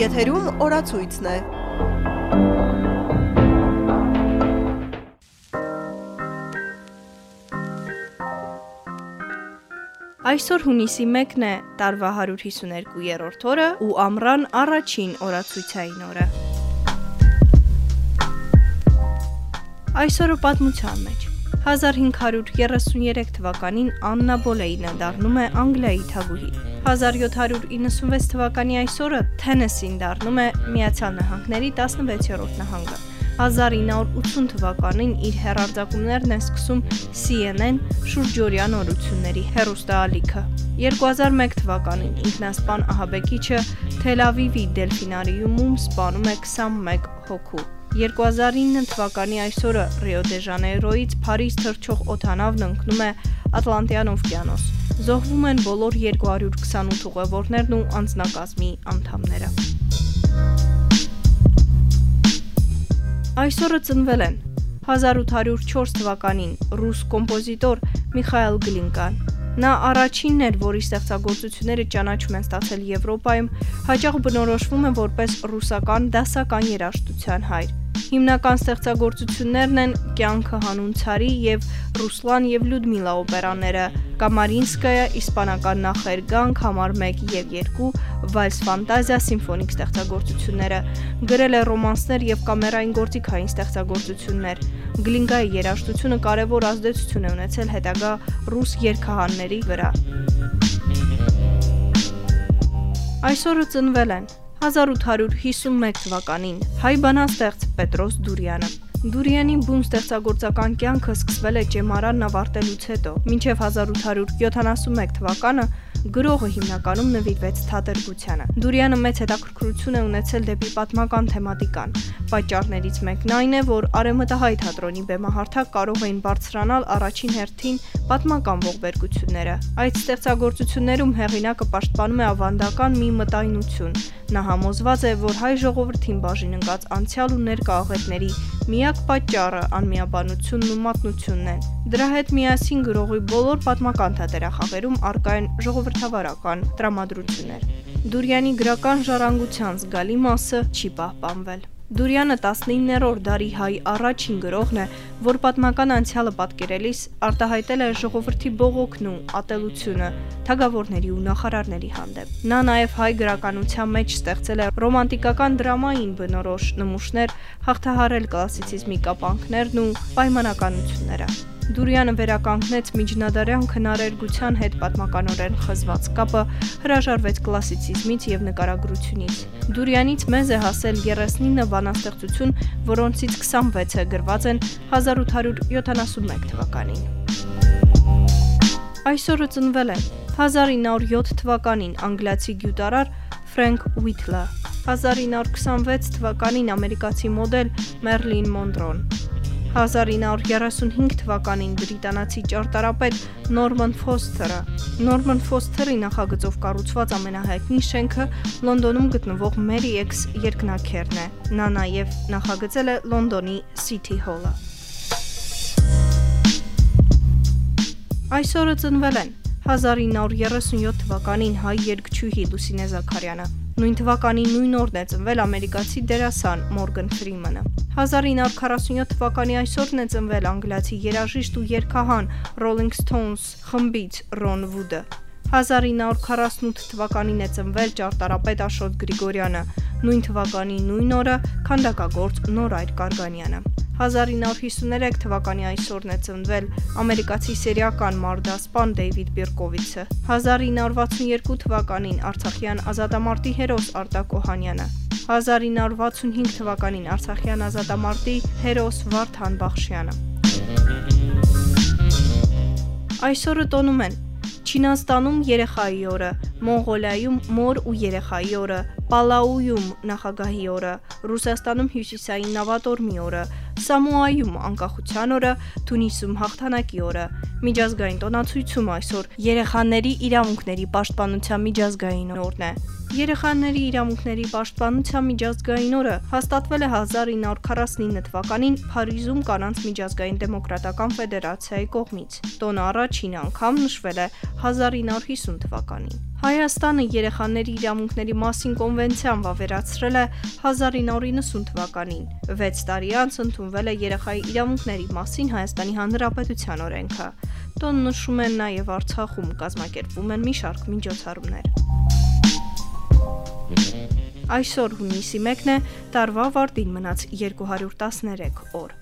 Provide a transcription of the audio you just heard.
Եթերում օրացույցն է։ Այսօր հունիսի 1-ն է, տարվա 152-րդ օրը ու ամռան առաջին օրացույցային օրը։ Այսօրը պատմության մեջ 1533 թվականին Աննա Բոլեյնը դառնում է Անգլիայի թագուհի։ 1796 թվականի այսօրը Թենեսին դառնում է Միացյալ Նահանգների 16-րդ նահանգը։ 1980 թվականին իր հերարձակումներն է սկսում CNN շուրջօրյա նորությունների հերոստալիքը։ 2001 թվականին ինքնասպան ահաբեկիչը Թել Ավիվի դելֆինարիումում սպանում է 21 հոգու։ 2009 թվականի այսօրը Ռիո դե Ժանեյրոից Փարիզ թռչող օթանավն ընկնում է Ատլանտյան օվկիանոս։ Զոհվում են բոլոր 228 ուղևորներն ու անձնակազմի անդամները։ Այսօրը ծնվել են 1804 թվականին ռուս կոմպոզիտոր Միխայել Գլինկան։ Նա առաջինն էր, որի ստեղծագործությունները ճանաչում են ստացել Եվրոպայում, հաճախ բնորոշվում են որպես ռուսական դասական երաժշտության հայր։ Հիմնական ստեղծագործություններն են Կյանքը հանուն ցարի եւ Ռուսլան եւ Լյուդմիլա օպերաները, Կամարինսկայա իսպանական նախերգանք համար 1 եւ 2, Վալս ֆանտազիա սիմֆոնիկ ստեղծագործությունները, գրել է ռոմանսներ եւ կամերային գործիքային ստեղծագործություններ։ Գլինգայի երաժշտությունը կարևոր ազդեցություն է ունեցել հետագա ռուս երգահանների վրա։ Այսօրը ծնվել են 1851 թվականին հայ բանաստեղծ Պետրոս Դուրյանը։ Դուրյանի բուն ստեղծագործական կյանքը սկսվել է ճեմարանն ավարտելուց հետո։ Մինչև 1871 թվականը Գրողը հիմնականում նվիրվեց թատերգությանը։ Դուրյանը մեծ հետաքրքրություն է ունեցել դեպի պատմական թեմատիկան։ Պատճառներից մեկն այն է, որ արեմտահայ թատրոնի բեմահարթակ կարող էին բարձրանալ առաջին հերթին պատմական ողբերգությունները։ Այդ ստեղծագործություններում հեղինակը պաշտպանում է ավանդական մի մտայնություն։ Նա համոզված է, որ հայ ժողովրդին բաժին ընկած անցյալ ու ներկա աղետների միակ պատճառը անմիաբանությունն ու մատնությունն են։ Դրա հետ միասին գրողի բոլոր պատմական թատերախաղերում արկա են ժողովրդավարական տրամադրություններ։ Դուրյանի գրական ժառանգության զգալի մասը չի պահպանվել։ Դուրյանը 19-րդ դարի հայ առաջին գրողն է, որ պատմական անցյալը պատկերելիս արտահայտել է ժողովրդի բողոքն ու ատելությունը թագավորների ու նախարարների հանդեպ։ Նա նաև հայ գրականության մեջ ստեղծել է ռոմանտիկական դրամային բնորոշ նմուշներ, հաղթահարել կլասիցիզմի կապանքներն ու պայմանականությունները։ Դուրյանը վերականգնեց միջնադարյան քնարերգության հետ պատմականորեն խզված կապը, հրաժարվեց կլասիցիզմից եւ նկարագրությունից։ Դուրյանից մեզ է հասել 39 բանաստեղծություն, որոնցից 26-ը գրված են 1871 թվականին։ Այսօրը ծնվել է 1907 թվականին անգլիացի գյուտարար Ֆրենկ Ուիթլը, 1926 թվականին ամերիկացի մոդել Մերլին Մոնտրոն, 1935 թվականին բրիտանացի ճարտարապետ Նորման Ֆոստերը։ Նորման Ֆոստերի նախագծով կառուցված ամենահայտնի շենքը Լոնդոնում գտնվող Mary X երկնաքերն է։ Նա նաև նախագծել է Լոնդոնի City Hall-ը։ Այսօրը ծնվել են 1937 թվականին հայ երգչուհի Լուսինե Զաքարյանը։ Նույն թվականի նույն օրն է ծնվել ամերիկացի դերասան Մորգան Ֆրիմանը։ 1947 թվականի այսօրն է ծնվել անգլիացի երաժիշտ ու երգահան Rolling Stones խմբից Ռոն Վուդը։ 1948 թվականին է ծնվել ճարտարապետ Աշոտ Գրիգորյանը, նույն թվականի նույն օրը քանդակագործ Նորայր Կարգանյանը։ 1953 թվականի այսօրն է ծնվել ամերիկացի սերիական մարդասպան Դեյվիդ Բիրկովիցը։ 1962 թվականին Արցախյան ազատամարտի հերոս Արտակ Օհանյանը։ 1965 թվականին Արցախյան ազատամարտի հերոս Վարդան Բախշյանը։ Այսօրը տոնում են Չինաստանում երեխայի օրը, Մոնղոլիայում մոր ու երեխայի օրը, Պալաուում նախագահի օրը, Ռուսաստանում հյուսիսային նավատորմի օրը, Սամոայում անկախության օրը, Թունիսում հաղթանակի օրը։ Միջազգային տոնացույցում այսօր երեխաների իրավունքների պաշտպանության միջազգային օրն է։ Երեխաների իրավունքների պաշտպանության միջազգային օրը հաստատվել է 1949 թվականին Փարիզում կանանց միջազգային դեմոկրատական ֆեդերացիայի կողմից։ Տոնը առաջին անգամ նշվել է 1950 թվականին։ Հայաստանը երեխաների իրավունքների մասին կոնվենցիան վավերացրել է 1990 թվականին։ 6 տարի անց ընդունվել է երեխայի իրավունքների մասին Հայաստանի Հանրապետության օրենքը։ Տոնը նշում են նաև Արցախում կազմակերպվում են մի շարք միջոցառումներ։ Այսօր հունիսի 1-ն է, տարվա վարտին մնաց 213 օր։